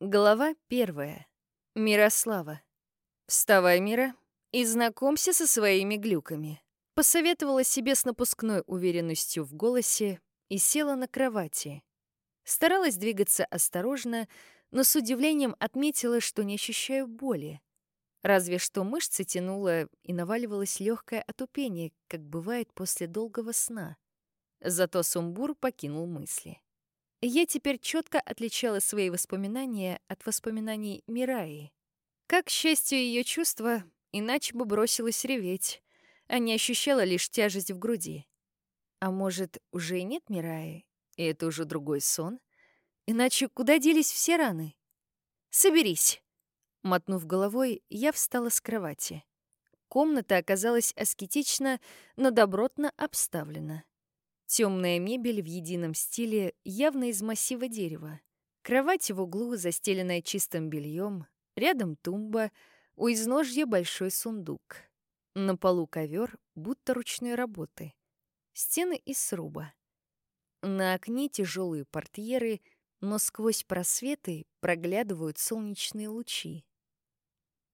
Глава первая. Мирослава. «Вставай, Мира, и знакомься со своими глюками», — посоветовала себе с напускной уверенностью в голосе и села на кровати. Старалась двигаться осторожно, но с удивлением отметила, что не ощущаю боли. Разве что мышцы тянуло и наваливалось легкое отупение, как бывает после долгого сна. Зато сумбур покинул мысли. Я теперь четко отличала свои воспоминания от воспоминаний Мираи. Как, к счастью, ее чувства, иначе бы бросилась реветь, а не ощущала лишь тяжесть в груди. А может, уже и нет Мираи, и это уже другой сон? Иначе куда делись все раны? «Соберись!» Мотнув головой, я встала с кровати. Комната оказалась аскетична, но добротно обставлена. Темная мебель в едином стиле, явно из массива дерева. Кровать в углу, застеленная чистым бельем, рядом тумба, у изножья большой сундук. На полу ковер, будто ручной работы. Стены из сруба. На окне тяжелые портьеры, но сквозь просветы проглядывают солнечные лучи.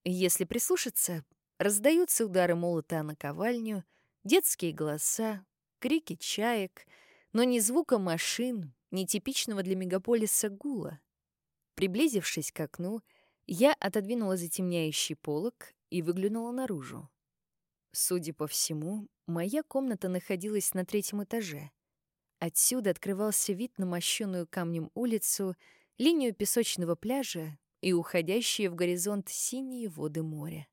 Если прислушаться, раздаются удары молота на наковальню, детские голоса, крики чаек, но ни звука машин, ни типичного для мегаполиса гула. Приблизившись к окну, я отодвинула затемняющий полог и выглянула наружу. Судя по всему, моя комната находилась на третьем этаже. Отсюда открывался вид на мощенную камнем улицу, линию песочного пляжа и уходящие в горизонт синие воды моря.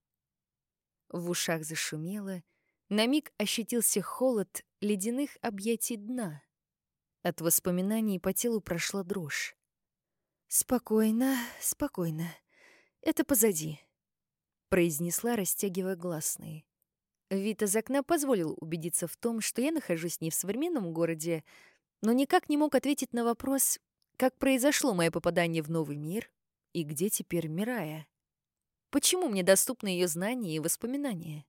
В ушах зашумело, на миг ощутился холод ледяных объятий дна. От воспоминаний по телу прошла дрожь. «Спокойно, спокойно. Это позади», — произнесла, растягивая гласные. Вид из окна позволил убедиться в том, что я нахожусь не в современном городе, но никак не мог ответить на вопрос, как произошло мое попадание в новый мир и где теперь Мирая? Почему мне доступны ее знания и воспоминания?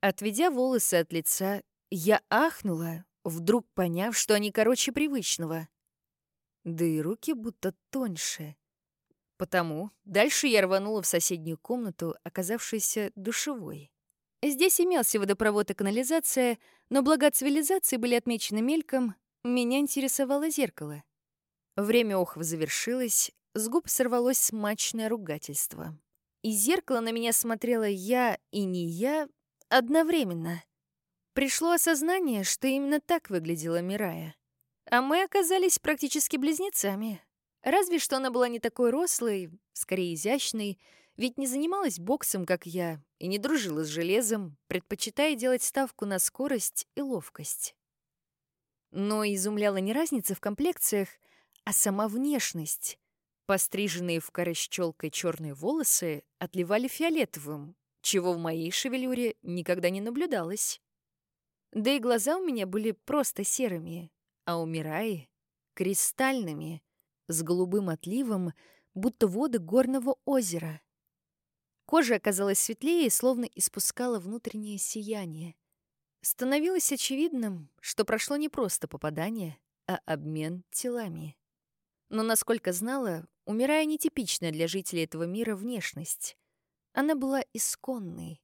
Отведя волосы от лица, я ахнула, вдруг поняв, что они короче привычного. Да и руки будто тоньше. Потому дальше я рванула в соседнюю комнату, оказавшуюся душевой. Здесь имелся водопровод и канализация, но блага цивилизации были отмечены мельком, меня интересовало зеркало. Время охов завершилось, с губ сорвалось смачное ругательство. Из зеркала на меня смотрела я и не я одновременно. Пришло осознание, что именно так выглядела Мирая. А мы оказались практически близнецами. Разве что она была не такой рослой, скорее изящной, ведь не занималась боксом, как я, и не дружила с железом, предпочитая делать ставку на скорость и ловкость. Но изумляла не разница в комплекциях, а сама внешность. Постриженные в коры щелкой черные волосы отливали фиолетовым, чего в моей шевелюре никогда не наблюдалось. Да и глаза у меня были просто серыми, а у Мираи — кристальными, с голубым отливом, будто воды горного озера. Кожа оказалась светлее и словно испускала внутреннее сияние. Становилось очевидным, что прошло не просто попадание, а обмен телами. Но, насколько знала, умирая нетипичная для жителей этого мира внешность. Она была исконной.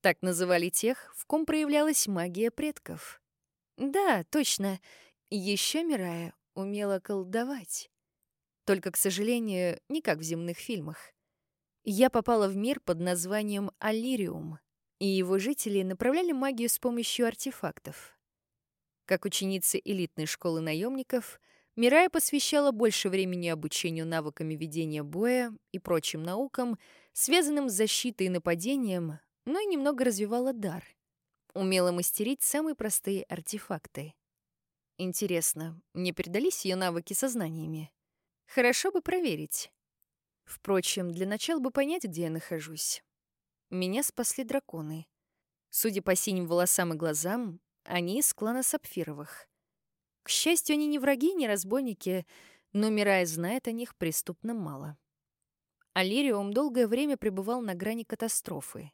Так называли тех, в ком проявлялась магия предков. Да, точно. Еще Мирая умела колдовать. Только, к сожалению, не как в земных фильмах. Я попала в мир под названием Аллириум, и его жители направляли магию с помощью артефактов. Как ученица элитной школы наемников — Мирая посвящала больше времени обучению навыками ведения боя и прочим наукам, связанным с защитой и нападением, но и немного развивала дар. Умела мастерить самые простые артефакты. Интересно, не передались ее навыки сознаниями? Хорошо бы проверить. Впрочем, для начала бы понять, где я нахожусь. Меня спасли драконы. Судя по синим волосам и глазам, они из клана Сапфировых. К счастью, они не враги, не разбойники, но Мирай знает о них преступно мало. Алириум долгое время пребывал на грани катастрофы.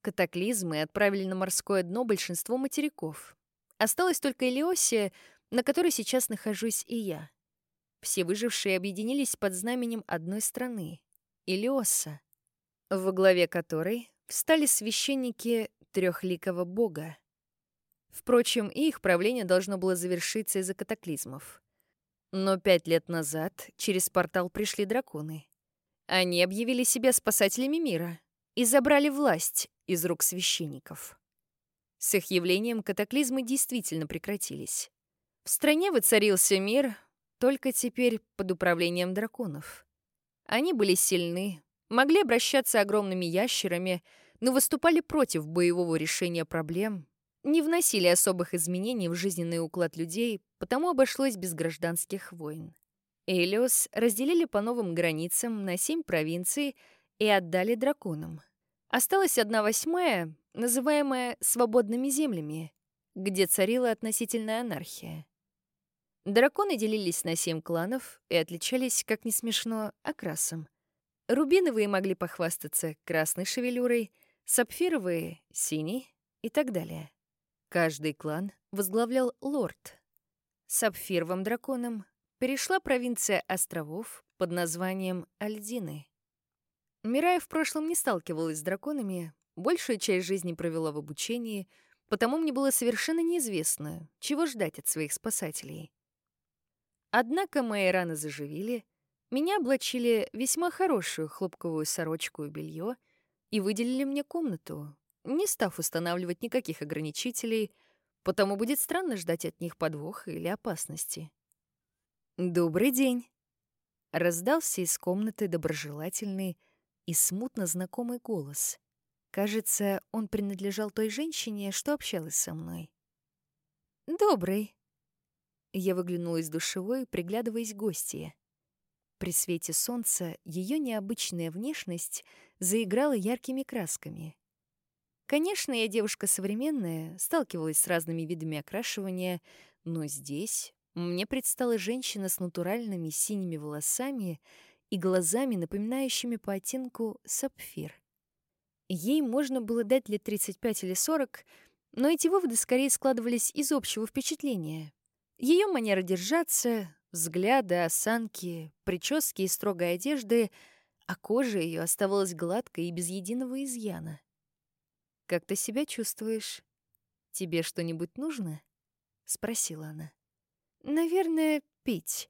Катаклизмы отправили на морское дно большинство материков. Осталась только Элиосия, на которой сейчас нахожусь и я. все выжившие объединились под знаменем одной страны — Илиоса, во главе которой встали священники трехликого бога. Впрочем, и их правление должно было завершиться из-за катаклизмов. Но пять лет назад через портал пришли драконы. Они объявили себя спасателями мира и забрали власть из рук священников. С их явлением катаклизмы действительно прекратились. В стране воцарился мир, только теперь под управлением драконов. Они были сильны, могли обращаться огромными ящерами, но выступали против боевого решения проблем, не вносили особых изменений в жизненный уклад людей, потому обошлось без гражданских войн. Элиос разделили по новым границам на семь провинций и отдали драконам. Осталась одна восьмая, называемая «свободными землями», где царила относительная анархия. Драконы делились на семь кланов и отличались, как не смешно, окрасом. Рубиновые могли похвастаться красной шевелюрой, сапфировые — синей и так далее. Каждый клан возглавлял лорд. Сапфировым драконом перешла провинция островов под названием Альдины. Мирая в прошлом не сталкивалась с драконами, большую часть жизни провела в обучении, потому мне было совершенно неизвестно, чего ждать от своих спасателей. Однако мои раны заживили, меня облачили весьма хорошую хлопковую сорочку и белье и выделили мне комнату, не став устанавливать никаких ограничителей, потому будет странно ждать от них подвоха или опасности. «Добрый день!» Раздался из комнаты доброжелательный, и смутно знакомый голос. Кажется, он принадлежал той женщине, что общалась со мной. «Добрый». Я выглянула из душевой, приглядываясь к гостье. При свете солнца ее необычная внешность заиграла яркими красками. Конечно, я девушка современная, сталкивалась с разными видами окрашивания, но здесь мне предстала женщина с натуральными синими волосами и глазами, напоминающими по оттенку сапфир. Ей можно было дать лет 35 или 40, но эти выводы скорее складывались из общего впечатления. Ее манера держаться, взгляды, осанки, прически и строгой одежды, а кожа ее оставалась гладкой и без единого изъяна. «Как ты себя чувствуешь? Тебе что-нибудь нужно?» — спросила она. «Наверное, пить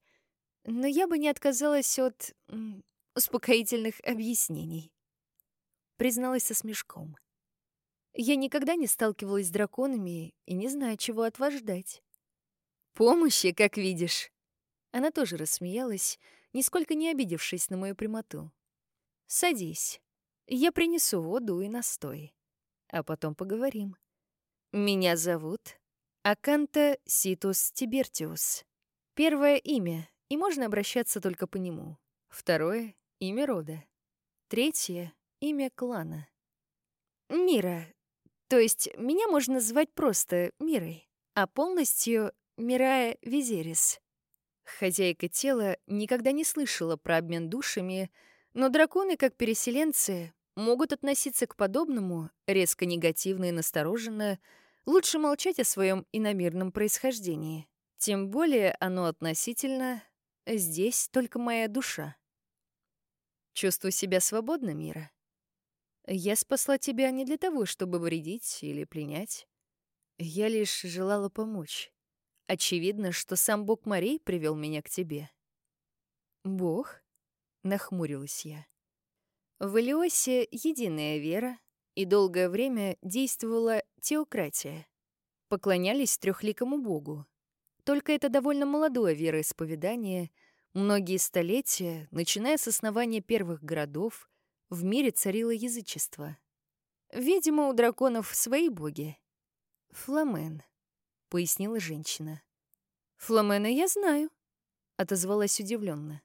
но я бы не отказалась от успокоительных объяснений. Призналась со смешком. Я никогда не сталкивалась с драконами и не знаю, чего от вас ждать. Помощи, как видишь. Она тоже рассмеялась, нисколько не обидевшись на мою прямоту. Садись. Я принесу воду и настой. А потом поговорим. Меня зовут Аканта Ситус Тибертиус. Первое имя и можно обращаться только по нему. Второе — имя рода. Третье — имя клана. Мира. То есть меня можно звать просто Мирой, а полностью Мирая Визерис. Хозяйка тела никогда не слышала про обмен душами, но драконы, как переселенцы, могут относиться к подобному резко негативно и настороженно, лучше молчать о своем иномирном происхождении. Тем более оно относительно Здесь только моя душа. Чувствую себя свободно, Мира. Я спасла тебя не для того, чтобы вредить или пленять. Я лишь желала помочь. Очевидно, что сам бог морей привел меня к тебе. Бог? Нахмурилась я. В Элиосе единая вера, и долгое время действовала теократия. Поклонялись трехликому богу, только это довольно молодое вероисповедание, многие столетия, начиная с основания первых городов, в мире царило язычество. Видимо, у драконов свои боги. «Фламен», — пояснила женщина. «Фламена я знаю», — отозвалась удивленно.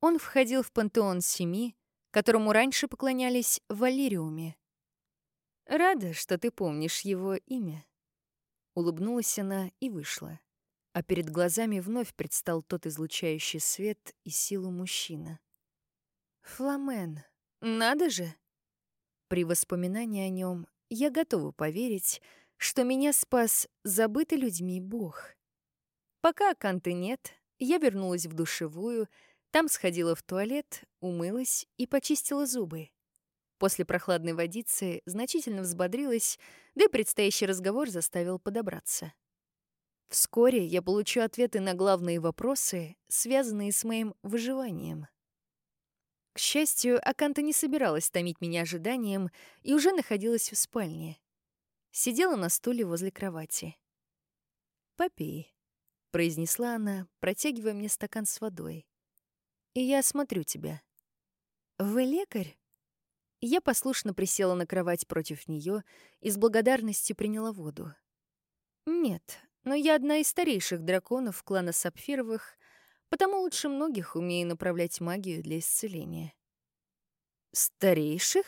Он входил в пантеон семи, которому раньше поклонялись в Валериуме. «Рада, что ты помнишь его имя». Улыбнулась она и вышла а перед глазами вновь предстал тот излучающий свет и силу мужчина. Фламен, надо же! При воспоминании о нем я готова поверить, что меня спас забытый людьми Бог. Пока Канты нет, Я вернулась в душевую, там сходила в туалет, умылась и почистила зубы. После прохладной водицы значительно взбодрилась, да и предстоящий разговор заставил подобраться. Вскоре я получу ответы на главные вопросы, связанные с моим выживанием. К счастью, Аканта не собиралась томить меня ожиданием и уже находилась в спальне. Сидела на стуле возле кровати. «Попей», — произнесла она, протягивая мне стакан с водой. «И я осмотрю тебя». «Вы лекарь?» Я послушно присела на кровать против нее и с благодарностью приняла воду. «Нет, но я одна из старейших драконов клана Сапфировых потому лучше многих умею направлять магию для исцеления. «Старейших?»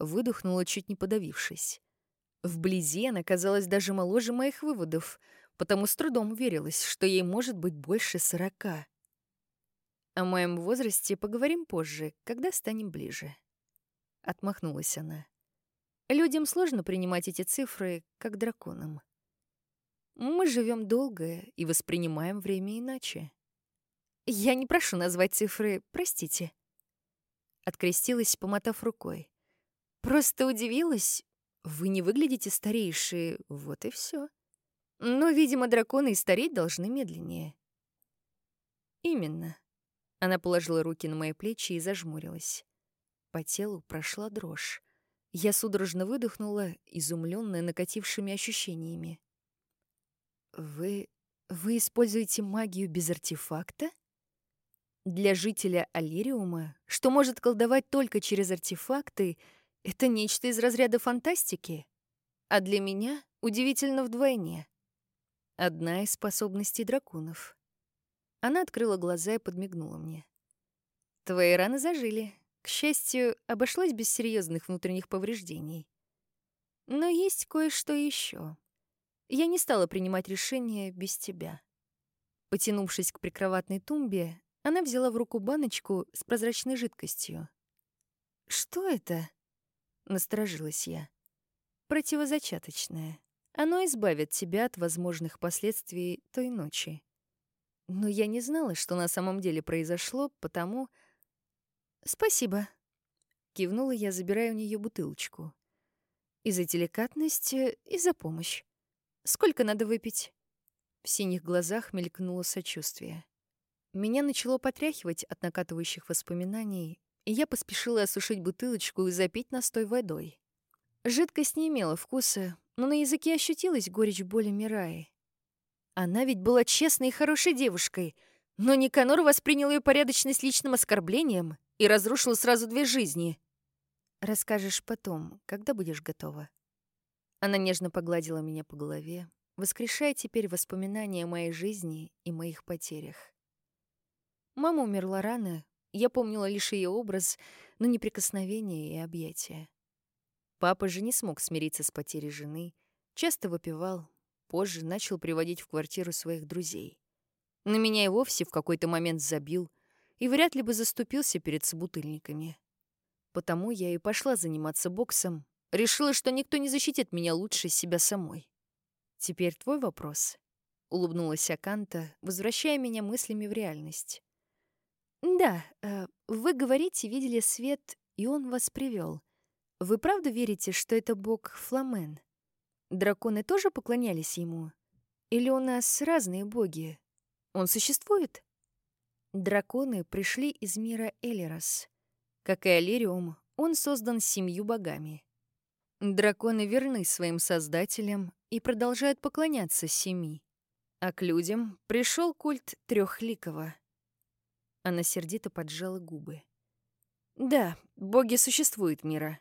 Выдохнула, чуть не подавившись. Вблизи она казалась даже моложе моих выводов, потому с трудом верилась, что ей может быть больше сорока. О моем возрасте поговорим позже, когда станем ближе. Отмахнулась она. Людям сложно принимать эти цифры, как драконам. Мы живем долго и воспринимаем время иначе. Я не прошу назвать цифры, простите. Открестилась, помотав рукой. Просто удивилась. Вы не выглядите старейшие, вот и все. Но, видимо, драконы и стареть должны медленнее. Именно. Она положила руки на мои плечи и зажмурилась. По телу прошла дрожь. Я судорожно выдохнула, изумленная накатившими ощущениями. «Вы... вы используете магию без артефакта?» Для жителя Алириума, что может колдовать только через артефакты, это нечто из разряда фантастики. А для меня удивительно вдвойне. Одна из способностей драконов. Она открыла глаза и подмигнула мне. Твои раны зажили. К счастью, обошлось без серьезных внутренних повреждений. Но есть кое-что еще. Я не стала принимать решение без тебя. Потянувшись к прикроватной тумбе, она взяла в руку баночку с прозрачной жидкостью. «Что это?» — насторожилась я. «Противозачаточное. Оно избавит тебя от возможных последствий той ночи». Но я не знала, что на самом деле произошло, потому... «Спасибо», — кивнула я, забирая у нее бутылочку. «И за деликатность, и за помощь. Сколько надо выпить?» В синих глазах мелькнуло сочувствие. Меня начало потряхивать от накатывающих воспоминаний, и я поспешила осушить бутылочку и запить настой водой. Жидкость не имела вкуса, но на языке ощутилась горечь боли Мираи. Она ведь была честной и хорошей девушкой, но Никанор воспринял ее порядочность личным оскорблением и разрушил сразу две жизни. «Расскажешь потом, когда будешь готова». Она нежно погладила меня по голове, воскрешая теперь воспоминания о моей жизни и моих потерях. Мама умерла рано, я помнила лишь ее образ, но не прикосновения и объятия. Папа же не смог смириться с потерей жены, часто выпивал, позже начал приводить в квартиру своих друзей. На меня и вовсе в какой-то момент забил и вряд ли бы заступился перед собутыльниками. Потому я и пошла заниматься боксом, решила, что никто не защитит меня лучше себя самой. Теперь твой вопрос. Улыбнулась Аканта, возвращая меня мыслями в реальность. «Да, э, вы говорите, видели свет, и он вас привел. Вы правда верите, что это бог Фламен? Драконы тоже поклонялись ему? Или у нас разные боги? Он существует?» Драконы пришли из мира Элерос. Как и Алириум, он создан семью богами. Драконы верны своим создателям и продолжают поклоняться семи. А к людям пришел культ Трехликого — она сердито поджала губы. «Да, боги существуют, Мира.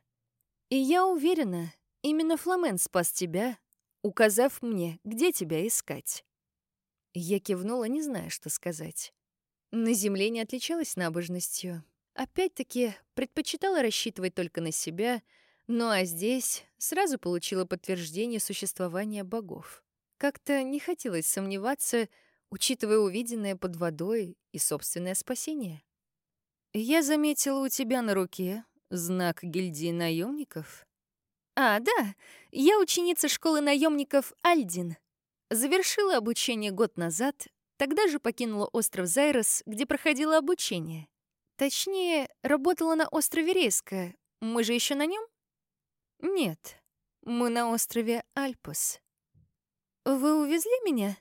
И я уверена, именно Фламен спас тебя, указав мне, где тебя искать». Я кивнула, не зная, что сказать. На земле не отличалась набожностью. Опять-таки, предпочитала рассчитывать только на себя, ну а здесь сразу получила подтверждение существования богов. Как-то не хотелось сомневаться, учитывая увиденное под водой и собственное спасение. Я заметила у тебя на руке знак гильдии наемников. А, да, я ученица школы наемников Альдин. Завершила обучение год назад, тогда же покинула остров Зайрос, где проходила обучение. Точнее, работала на острове Рейска. Мы же еще на нем? Нет, мы на острове Альпус. Вы увезли меня?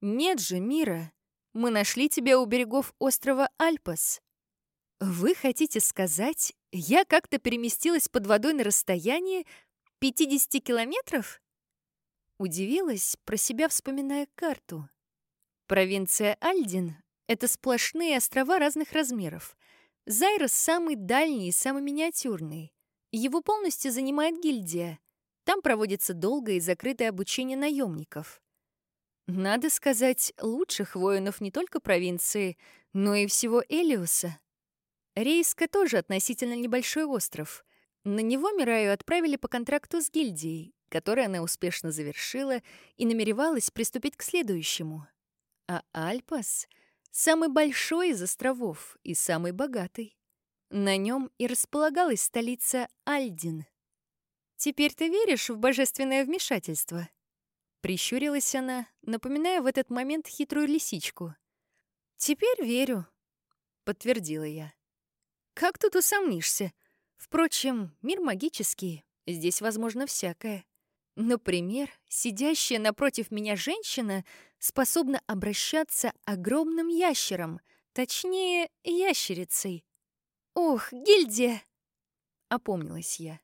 Нет же, Мира. Мы нашли тебя у берегов острова Альпас. Вы хотите сказать, я как-то переместилась под водой на расстояние 50 километров? Удивилась, про себя вспоминая карту. Провинция Альдин — это сплошные острова разных размеров. Зайрос самый дальний и самый миниатюрный. Его полностью занимает гильдия. Там проводится долгое и закрытое обучение наемников. Надо сказать, лучших воинов не только провинции, но и всего Элиуса. Рейска тоже относительно небольшой остров. На него Мираю отправили по контракту с гильдией, который она успешно завершила и намеревалась приступить к следующему. А Альпас — самый большой из островов и самый богатый. На нем и располагалась столица Альдин. «Теперь ты веришь в божественное вмешательство?» Прищурилась она, напоминая в этот момент хитрую лисичку. «Теперь верю», — подтвердила я. «Как тут усомнишься? Впрочем, мир магический, здесь возможно всякое. Например, сидящая напротив меня женщина способна обращаться огромным ящером, точнее, ящерицей. «Ох, гильдия!» — опомнилась я.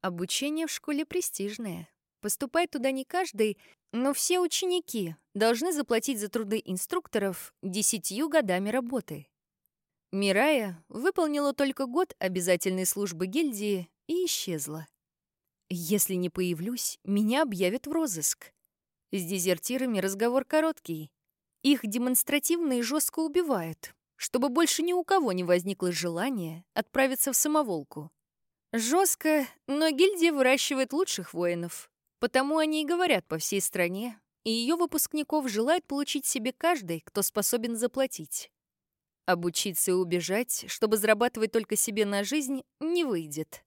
Обучение в школе престижное. Поступать туда не каждый, но все ученики должны заплатить за труды инструкторов десятью годами работы. Мирая выполнила только год обязательной службы гильдии и исчезла. Если не появлюсь, меня объявят в розыск. С дезертирами разговор короткий. Их демонстративно и жестко убивают, чтобы больше ни у кого не возникло желания отправиться в самоволку. Жестко, но гильдия выращивает лучших воинов. Потому они и говорят по всей стране, и ее выпускников желают получить себе каждый, кто способен заплатить. Обучиться и убежать, чтобы зарабатывать только себе на жизнь, не выйдет.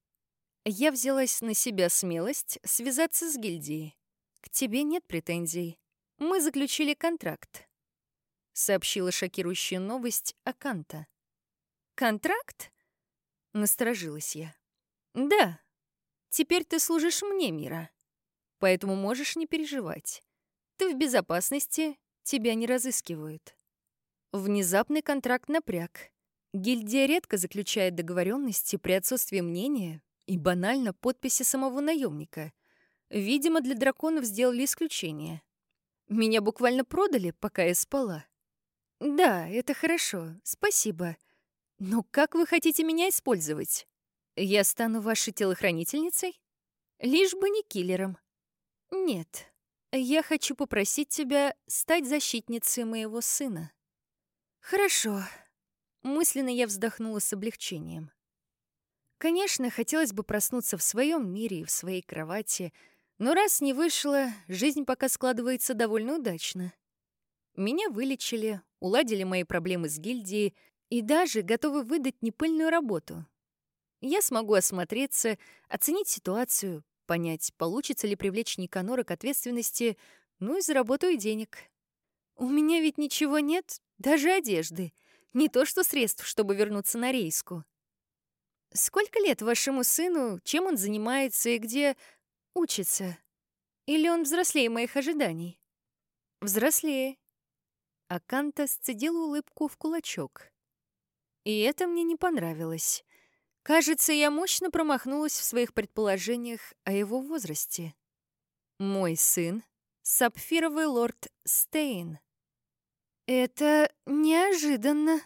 Я взялась на себя смелость связаться с гильдией. К тебе нет претензий. Мы заключили контракт. Сообщила шокирующая новость Аканта. Контракт? Насторожилась я. Да. Теперь ты служишь мне, Мира. Поэтому можешь не переживать. Ты в безопасности, тебя не разыскивают. Внезапный контракт напряг. Гильдия редко заключает договоренности при отсутствии мнения и банально подписи самого наемника. Видимо, для драконов сделали исключение. Меня буквально продали, пока я спала. Да, это хорошо, спасибо. Но как вы хотите меня использовать? Я стану вашей телохранительницей? Лишь бы не киллером. Нет, я хочу попросить тебя стать защитницей моего сына. Хорошо. Мысленно я вздохнула с облегчением. Конечно, хотелось бы проснуться в своем мире и в своей кровати, но раз не вышло, жизнь пока складывается довольно удачно. Меня вылечили, уладили мои проблемы с гильдией и даже готовы выдать непыльную работу. Я смогу осмотреться, оценить ситуацию, понять, получится ли привлечь Никанора к ответственности, ну и заработаю денег. У меня ведь ничего нет, даже одежды. Не то что средств, чтобы вернуться на рейску. Сколько лет вашему сыну, чем он занимается и где учится? Или он взрослее моих ожиданий? Взрослее. Аканта сцедила улыбку в кулачок. И это мне не понравилось. Кажется, я мощно промахнулась в своих предположениях о его возрасте. Мой сын — сапфировый лорд Стейн. Это неожиданно.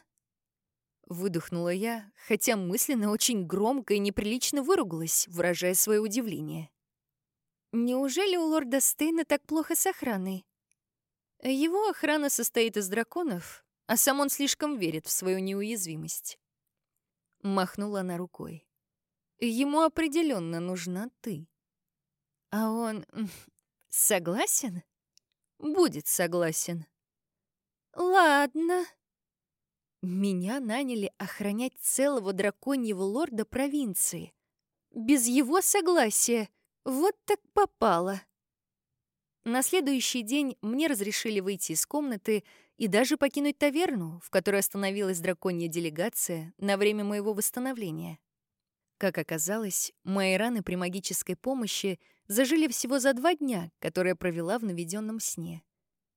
Выдохнула я, хотя мысленно очень громко и неприлично выругалась, выражая свое удивление. Неужели у лорда Стейна так плохо с охраной? Его охрана состоит из драконов, а сам он слишком верит в свою неуязвимость. Махнула она рукой. Ему определенно нужна ты. А он согласен? Будет согласен. Ладно. Меня наняли охранять целого драконьего лорда провинции. Без его согласия. Вот так попало. На следующий день мне разрешили выйти из комнаты и даже покинуть таверну, в которой остановилась драконья делегация на время моего восстановления. Как оказалось, мои раны при магической помощи зажили всего за два дня, которые провела в наведенном сне.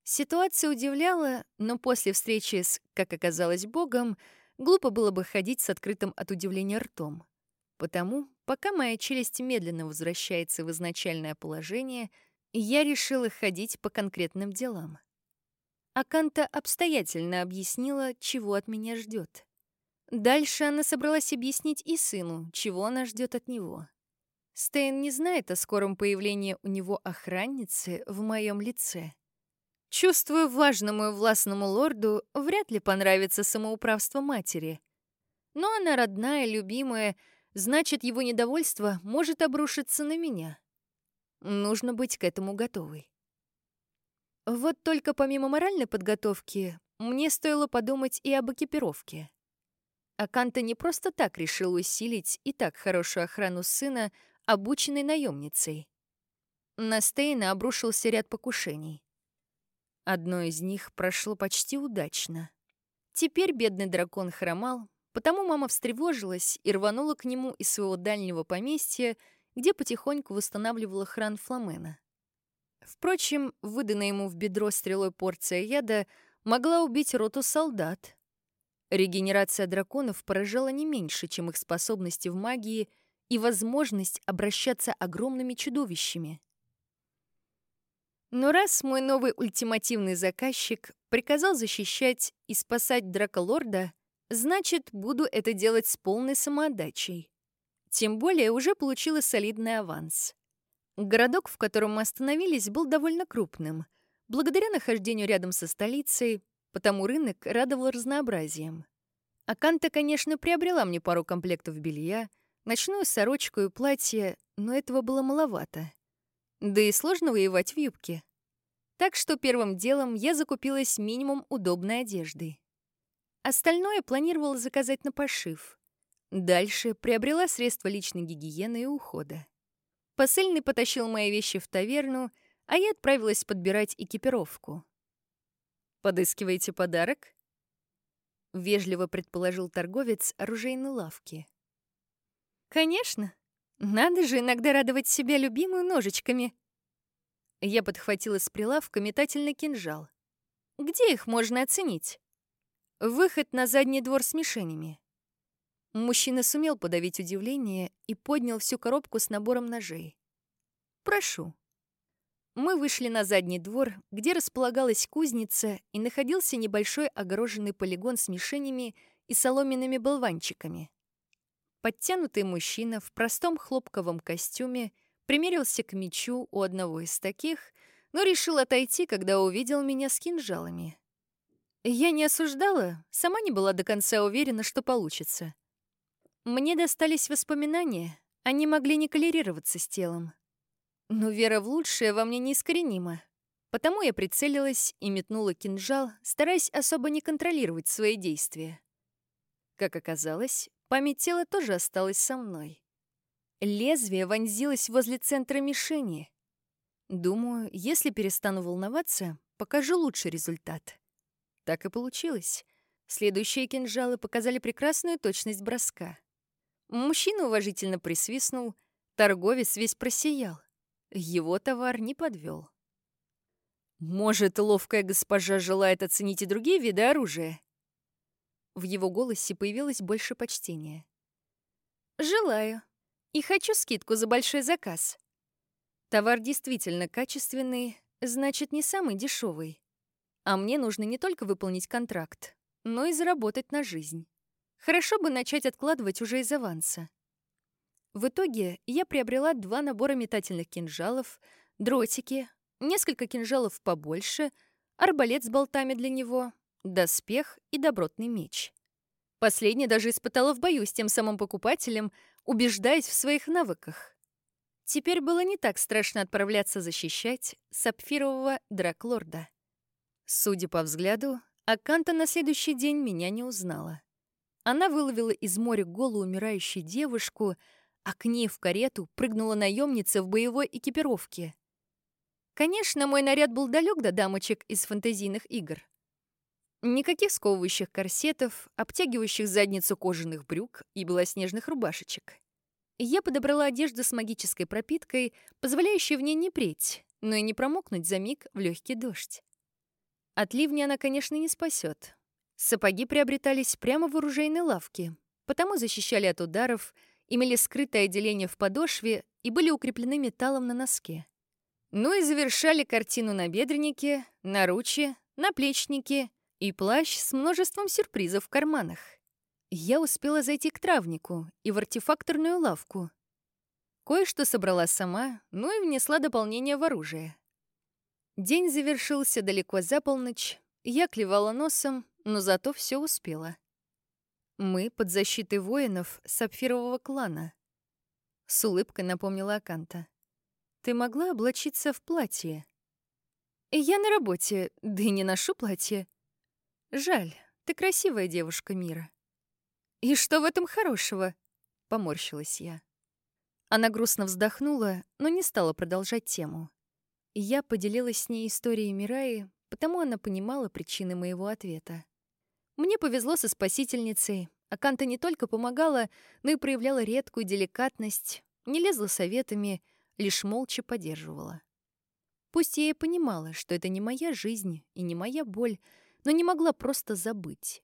Ситуация удивляла, но после встречи с, как оказалось, Богом, глупо было бы ходить с открытым от удивления ртом. Потому, пока моя челюсть медленно возвращается в изначальное положение, я решила ходить по конкретным делам. Аканта обстоятельно объяснила, чего от меня ждет. Дальше она собралась объяснить и сыну, чего она ждет от него. Стейн не знает о скором появлении у него охранницы в моем лице. Чувствую, важному и властному лорду вряд ли понравится самоуправство матери. Но она родная, любимая, значит, его недовольство может обрушиться на меня. Нужно быть к этому готовой. Вот только помимо моральной подготовки, мне стоило подумать и об экипировке. Аканта не просто так решил усилить и так хорошую охрану сына, обученной наемницей. На Стейна обрушился ряд покушений. Одно из них прошло почти удачно. Теперь бедный дракон хромал, потому мама встревожилась и рванула к нему из своего дальнего поместья, где потихоньку восстанавливала хран Фламена. Впрочем, выданная ему в бедро стрелой порция яда могла убить роту солдат, Регенерация драконов поражала не меньше, чем их способности в магии и возможность обращаться огромными чудовищами. Но раз мой новый ультимативный заказчик приказал защищать и спасать Драколорда, значит, буду это делать с полной самоотдачей. Тем более уже получила солидный аванс. Городок, в котором мы остановились, был довольно крупным. Благодаря нахождению рядом со столицей, потому рынок радовал разнообразием. Аканта, конечно, приобрела мне пару комплектов белья, ночную сорочку и платье, но этого было маловато. Да и сложно воевать в юбке. Так что первым делом я закупилась минимум удобной одежды. Остальное планировала заказать на пошив. Дальше приобрела средства личной гигиены и ухода. Посыльный потащил мои вещи в таверну, а я отправилась подбирать экипировку. «Подыскиваете подарок?» — вежливо предположил торговец оружейной лавки. «Конечно. Надо же иногда радовать себя любимую ножичками». Я подхватила с прилавка метательный кинжал. «Где их можно оценить?» «Выход на задний двор с мишенями». Мужчина сумел подавить удивление и поднял всю коробку с набором ножей. «Прошу». Мы вышли на задний двор, где располагалась кузница и находился небольшой огороженный полигон с мишенями и соломенными болванчиками. Подтянутый мужчина в простом хлопковом костюме примерился к мечу у одного из таких, но решил отойти, когда увидел меня с кинжалами. Я не осуждала, сама не была до конца уверена, что получится. Мне достались воспоминания, они могли не колерироваться с телом. Но вера в лучшее во мне неискоренима. Потому я прицелилась и метнула кинжал, стараясь особо не контролировать свои действия. Как оказалось, память тела тоже осталась со мной. Лезвие вонзилось возле центра мишени. Думаю, если перестану волноваться, покажу лучший результат. Так и получилось. Следующие кинжалы показали прекрасную точность броска. Мужчина уважительно присвистнул, торговец весь просиял. Его товар не подвел. «Может, ловкая госпожа желает оценить и другие виды оружия?» В его голосе появилось больше почтения. «Желаю. И хочу скидку за большой заказ. Товар действительно качественный, значит, не самый дешевый. А мне нужно не только выполнить контракт, но и заработать на жизнь. Хорошо бы начать откладывать уже из аванса. В итоге я приобрела два набора метательных кинжалов, дротики, несколько кинжалов побольше, арбалет с болтами для него, доспех и добротный меч. Последний даже испытала в бою с тем самым покупателем, убеждаясь в своих навыках. Теперь было не так страшно отправляться защищать сапфирового драклорда. Судя по взгляду, Аканта на следующий день меня не узнала. Она выловила из моря голую умирающую девушку — а к ней в карету прыгнула наемница в боевой экипировке. Конечно, мой наряд был далек до дамочек из фэнтезийных игр. Никаких сковывающих корсетов, обтягивающих задницу кожаных брюк и белоснежных рубашечек. Я подобрала одежду с магической пропиткой, позволяющей в ней не преть, но и не промокнуть за миг в легкий дождь. От ливня она, конечно, не спасет. Сапоги приобретались прямо в оружейной лавке, потому защищали от ударов, имели скрытое отделение в подошве и были укреплены металлом на носке. Ну и завершали картину на бедреннике, наруче, наплечнике и плащ с множеством сюрпризов в карманах. Я успела зайти к травнику и в артефакторную лавку. Кое-что собрала сама, ну и внесла дополнение в оружие. День завершился далеко за полночь, я клевала носом, но зато все успела. Мы под защитой воинов сапфирового клана. С улыбкой напомнила Аканта. Ты могла облачиться в платье. Я на работе, да и не ношу платье. Жаль, ты красивая девушка мира. И что в этом хорошего? Поморщилась я. Она грустно вздохнула, но не стала продолжать тему. Я поделилась с ней историей Мираи, потому она понимала причины моего ответа. Мне повезло со спасительницей. Аканта не только помогала, но и проявляла редкую деликатность, не лезла советами, лишь молча поддерживала. Пусть я и понимала, что это не моя жизнь и не моя боль, но не могла просто забыть.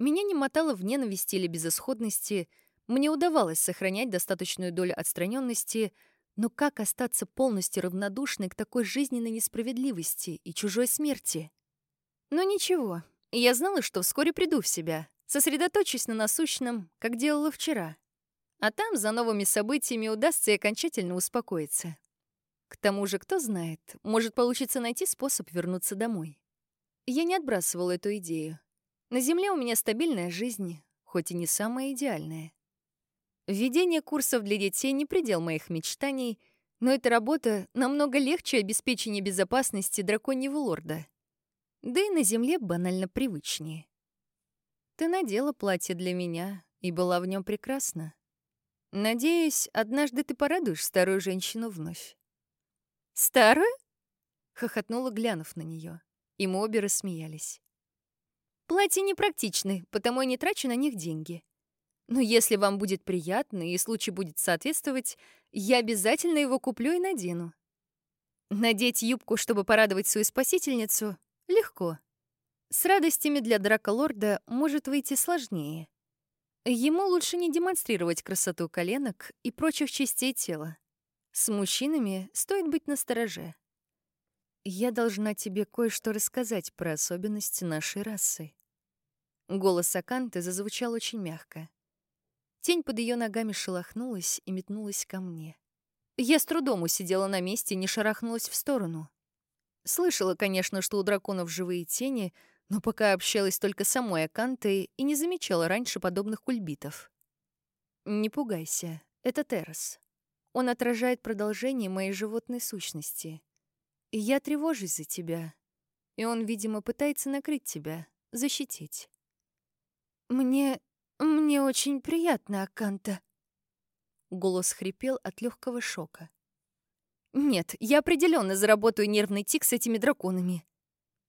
Меня не мотало в ненависти или безысходности, мне удавалось сохранять достаточную долю отстраненности, но как остаться полностью равнодушной к такой жизненной несправедливости и чужой смерти? Но ничего, я знала, что вскоре приду в себя, сосредоточусь на насущном, как делала вчера. А там за новыми событиями удастся и окончательно успокоиться. К тому же, кто знает, может получиться найти способ вернуться домой. Я не отбрасывала эту идею. На Земле у меня стабильная жизнь, хоть и не самая идеальная. Введение курсов для детей не предел моих мечтаний, но эта работа намного легче обеспечения безопасности драконьего лорда. Да и на земле банально привычнее. Ты надела платье для меня и была в нем прекрасна. Надеюсь, однажды ты порадуешь старую женщину вновь. «Старую?» — хохотнула, глянув на нее. И мы обе рассмеялись. «Платья непрактичны, потому я не трачу на них деньги. Но если вам будет приятно и случай будет соответствовать, я обязательно его куплю и надену. Надеть юбку, чтобы порадовать свою спасительницу, легко. С радостями для драколорда может выйти сложнее. Ему лучше не демонстрировать красоту коленок и прочих частей тела. С мужчинами стоит быть настороже. Я должна тебе кое-что рассказать про особенности нашей расы. Голос Аканты зазвучал очень мягко. Тень под ее ногами шелохнулась и метнулась ко мне. Я с трудом усидела на месте не шарахнулась в сторону. Слышала, конечно, что у драконов живые тени, но пока общалась только с самой Акантой и не замечала раньше подобных кульбитов. Не пугайся, это Террас. Он отражает продолжение моей животной сущности. Я тревожусь за тебя. И он, видимо, пытается накрыть тебя, защитить. Мне «Мне очень приятно, Аканта». Голос хрипел от легкого шока. «Нет, я определенно заработаю нервный тик с этими драконами».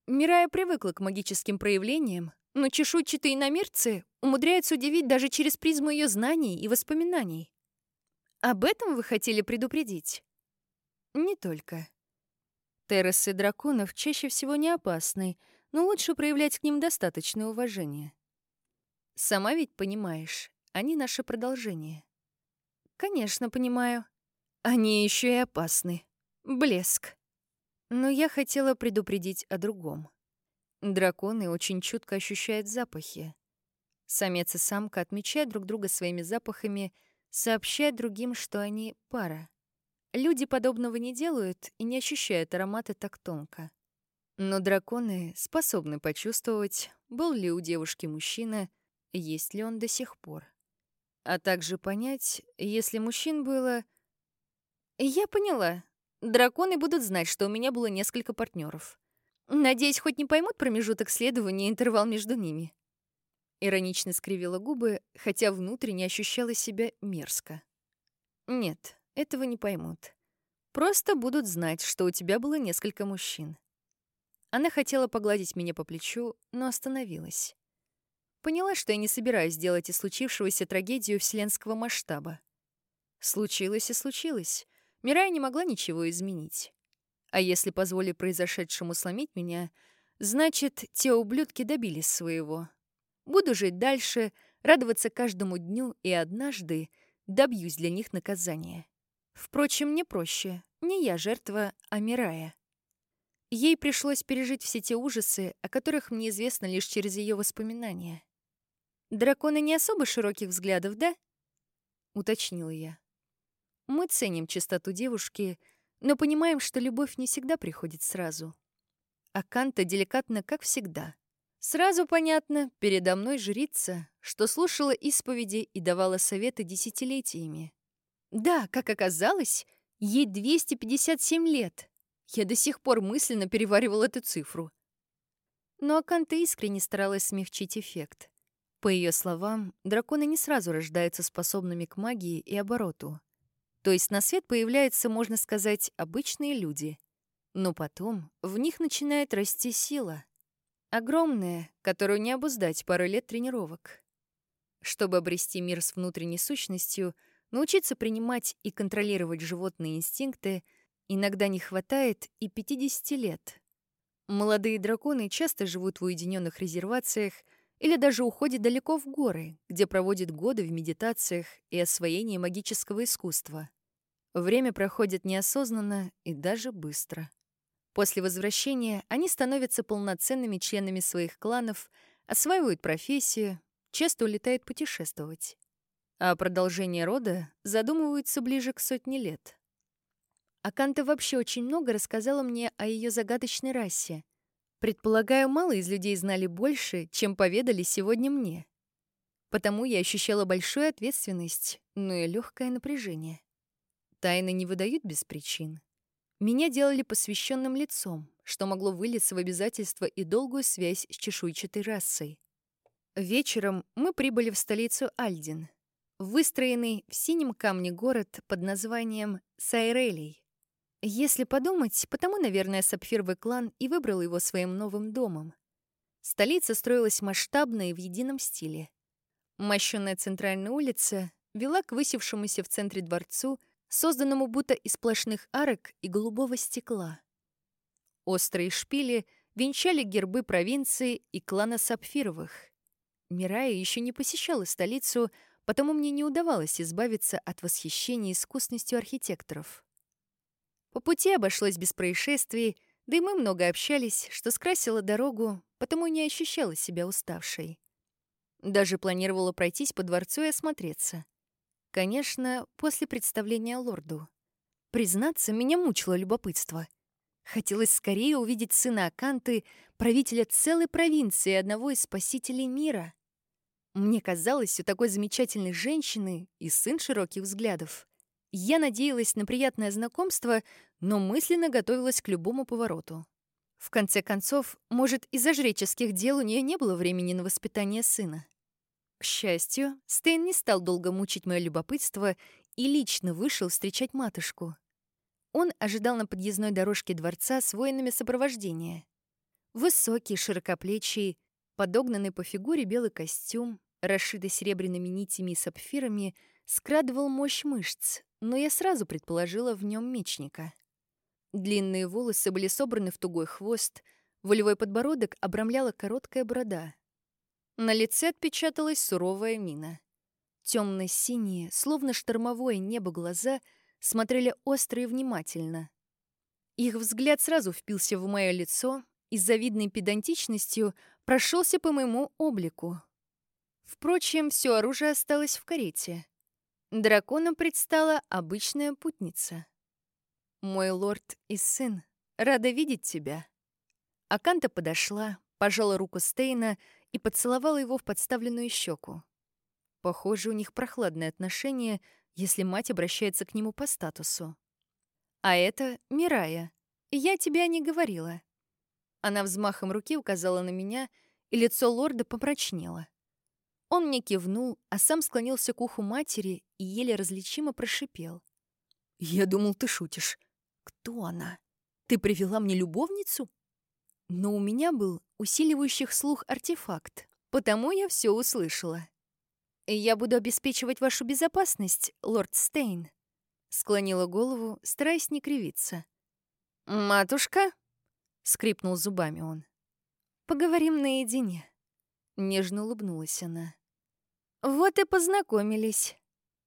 Мирая привыкла к магическим проявлениям, но чешуйчатые иномерцы умудряются удивить даже через призму ее знаний и воспоминаний. Об этом вы хотели предупредить? Не только. Террасы драконов чаще всего не опасны, но лучше проявлять к ним достаточное уважение. Сама ведь понимаешь, они наше продолжение. Конечно, понимаю. Они еще и опасны. Блеск. Но я хотела предупредить о другом. Драконы очень чутко ощущают запахи. Самец и самка отмечают друг друга своими запахами, сообщая другим, что они пара. Люди подобного не делают и не ощущают ароматы так тонко. Но драконы способны почувствовать, был ли у девушки мужчина, есть ли он до сих пор. А также понять, если мужчин было... Я поняла. Драконы будут знать, что у меня было несколько партнеров. Надеюсь, хоть не поймут промежуток следования и интервал между ними. Иронично скривила губы, хотя внутренне ощущала себя мерзко. Нет, этого не поймут. Просто будут знать, что у тебя было несколько мужчин. Она хотела погладить меня по плечу, но остановилась. Поняла, что я не собираюсь делать из случившегося трагедию вселенского масштаба. Случилось и случилось. Мирая не могла ничего изменить. А если позволю произошедшему сломить меня, значит, те ублюдки добились своего. Буду жить дальше, радоваться каждому дню и однажды добьюсь для них наказания. Впрочем, мне проще. Не я жертва, а Мирая. Ей пришлось пережить все те ужасы, о которых мне известно лишь через ее воспоминания. «Драконы не особо широких взглядов, да?» — уточнила я. Мы ценим чистоту девушки, но понимаем, что любовь не всегда приходит сразу. А Канта деликатно, как всегда. Сразу понятно, передо мной жрица, что слушала исповеди и давала советы десятилетиями. Да, как оказалось, ей 257 лет. Я до сих пор мысленно переваривал эту цифру. Но Аканта искренне старалась смягчить эффект. По ее словам, драконы не сразу рождаются способными к магии и обороту. То есть на свет появляются, можно сказать, обычные люди. Но потом в них начинает расти сила. Огромная, которую не обуздать пару лет тренировок. Чтобы обрести мир с внутренней сущностью, научиться принимать и контролировать животные инстинкты, иногда не хватает и 50 лет. Молодые драконы часто живут в уединенных резервациях или даже уходят далеко в горы, где проводят годы в медитациях и освоении магического искусства. Время проходит неосознанно и даже быстро. После возвращения они становятся полноценными членами своих кланов, осваивают профессию, часто улетают путешествовать. А продолжение рода задумываются ближе к сотне лет. Аканта вообще очень много рассказала мне о ее загадочной расе, Предполагаю, мало из людей знали больше, чем поведали сегодня мне. Потому я ощущала большую ответственность, но и легкое напряжение. Тайны не выдают без причин. Меня делали посвященным лицом, что могло вылиться в обязательство и долгую связь с чешуйчатой расой. Вечером мы прибыли в столицу Альдин, выстроенный в синем камне город под названием Сайрелей. Если подумать, потому, наверное, сапфировый клан и выбрал его своим новым домом. Столица строилась масштабно и в едином стиле. Мощенная центральная улица вела к высевшемуся в центре дворцу, созданному будто из сплошных арок и голубого стекла. Острые шпили венчали гербы провинции и клана Сапфировых. Мирая еще не посещала столицу, потому мне не удавалось избавиться от восхищения искусностью архитекторов. По пути обошлось без происшествий, да и мы много общались, что скрасило дорогу, потому не ощущала себя уставшей. Даже планировала пройтись по дворцу и осмотреться. Конечно, после представления лорду. Признаться, меня мучило любопытство. Хотелось скорее увидеть сына Аканты, правителя целой провинции одного из спасителей мира. Мне казалось, у такой замечательной женщины и сын широких взглядов. Я надеялась на приятное знакомство, но мысленно готовилась к любому повороту. В конце концов, может, из-за жреческих дел у нее не было времени на воспитание сына. К счастью, Стейн не стал долго мучить мое любопытство и лично вышел встречать матушку. Он ожидал на подъездной дорожке дворца с воинами сопровождения. Высокий, широкоплечий, подогнанный по фигуре белый костюм, расшитый серебряными нитями и сапфирами, скрадывал мощь мышц, но я сразу предположила в нем мечника. Длинные волосы были собраны в тугой хвост, волевой подбородок обрамляла короткая борода. На лице отпечаталась суровая мина. Темно-синие, словно штормовое небо глаза, смотрели остро и внимательно. Их взгляд сразу впился в мое лицо и с завидной педантичностью прошелся по моему облику. Впрочем, все оружие осталось в карете. Драконом предстала обычная путница. «Мой лорд и сын, рада видеть тебя». Аканта подошла, пожала руку Стейна и поцеловала его в подставленную щеку. Похоже, у них прохладные отношения, если мать обращается к нему по статусу. «А это Мирая. Я тебе не говорила». Она взмахом руки указала на меня, и лицо лорда помрачнело. Он мне кивнул, а сам склонился к уху матери и еле различимо прошипел. «Я думал, ты шутишь. Кто она? Ты привела мне любовницу?» но у меня был усиливающих слух артефакт, потому я все услышала. «Я буду обеспечивать вашу безопасность, лорд Стейн», — склонила голову, стараясь не кривиться. «Матушка?» — скрипнул зубами он. «Поговорим наедине», — нежно улыбнулась она. «Вот и познакомились.